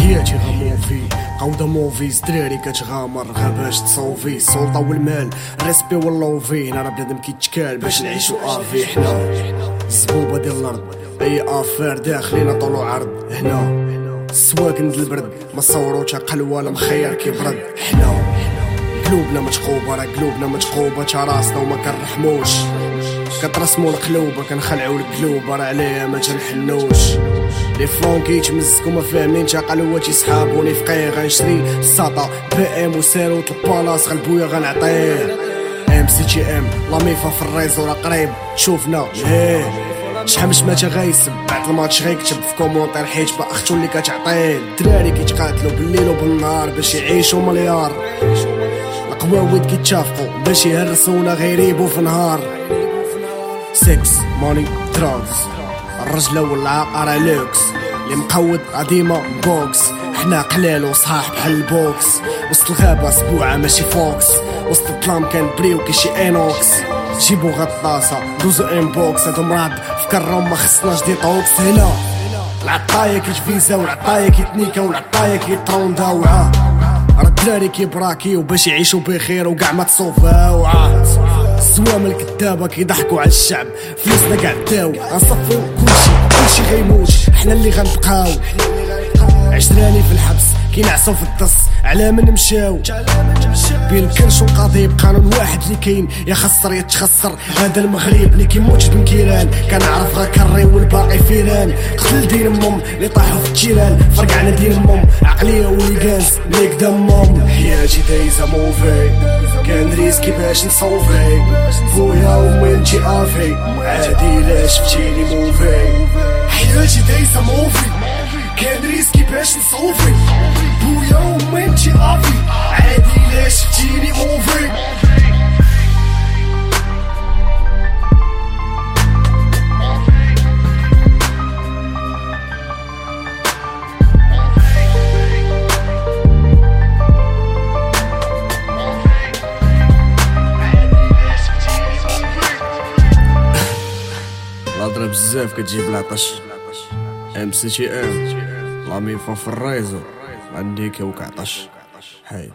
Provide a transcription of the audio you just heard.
حياتي غموفي قودة موفيز دراري كتغامر غاباش تصوفي. السلطة والمال ريسبي واللوفي أنا بنادم كيتشكال باش نعيشو آفي. حنا الزبوبة ديال الأرض. أي افير داخلين طولو عرض. هنا السواق ند البرد. ما صورو تا قلوة لا مخير كيبرد حنا قلوبنا متقوبة راه قلوبنا متقوبة تا راسنا وما كنرحموش. كترسمو القلوبة كنخلعو القلوبة راه عليها ما تنحنوش لي فلون كيتمزكو ما فاهمين تا قلواتي صحابوني فقيه غنشري الساطا بي إم وساروت البالاس غنبويا غنعطيه. إم سي تي إم لاميفا في الريزو راه قريب. تشوفنا إيه. شحال من شماتة غيسب بعد الماتش غيكتب في كومونتير حيت با أختو اللي كتعطيه. الدراري كيتقاتلو بالليل وبالنهار باش يعيشو مليار. القواويد كيتشافقو باش يهرسونا غير يبو في نهار. سكس ماني دراغز الرجلة والعاقرة لوكس. اللي مقود ديما بوكس. حنا قلال وصحاح بحال البوكس. وسط الغابة سبوعة ماشي فوكس. وسط الظلام كان بريو كيشي انوكس جيبو غطاسة دوزو انبوكس هادو مراد فكرهم ما خصناش ديتوكس هنا. العطاية كيتفيزا والعطاية كيتنيكا والعطاية كيتروندا. وعا. الدراري كيبراكي وباش يعيشوا بخير وكاع ما تصوفاو عاد السوام الكذابة كيضحكوا على الشعب. فلوسنا كاع داو غنصفيو كلشي. كلشي غيموت حنا اللي غنبقاو. عشراني في الحبس كينعسو في الدص على من مشاو. بين الكرش والقاضي بقانون واحد اللي كاين. يا خسر يا تخسر. هذا المغرب اللي كيموتش بن كيران كنعرف غا كري والباقي فيران قتل دين امهم اللي طاحوا في التيران فرقعنا دين امهم عقليه وليكانس اللي قدامهم حياتي دايزة موفي. كان ريسكي باش نصوفي. بويا ومي انتي آفي. عادي لا شفتيني ريسكي باش نصوفي بويا ومي انتي افي عادي لا شفتيني موفي الهضرة بزاف كتجيب العطش ام سي تي ام لامي في الريزو عندي كوك عطش حي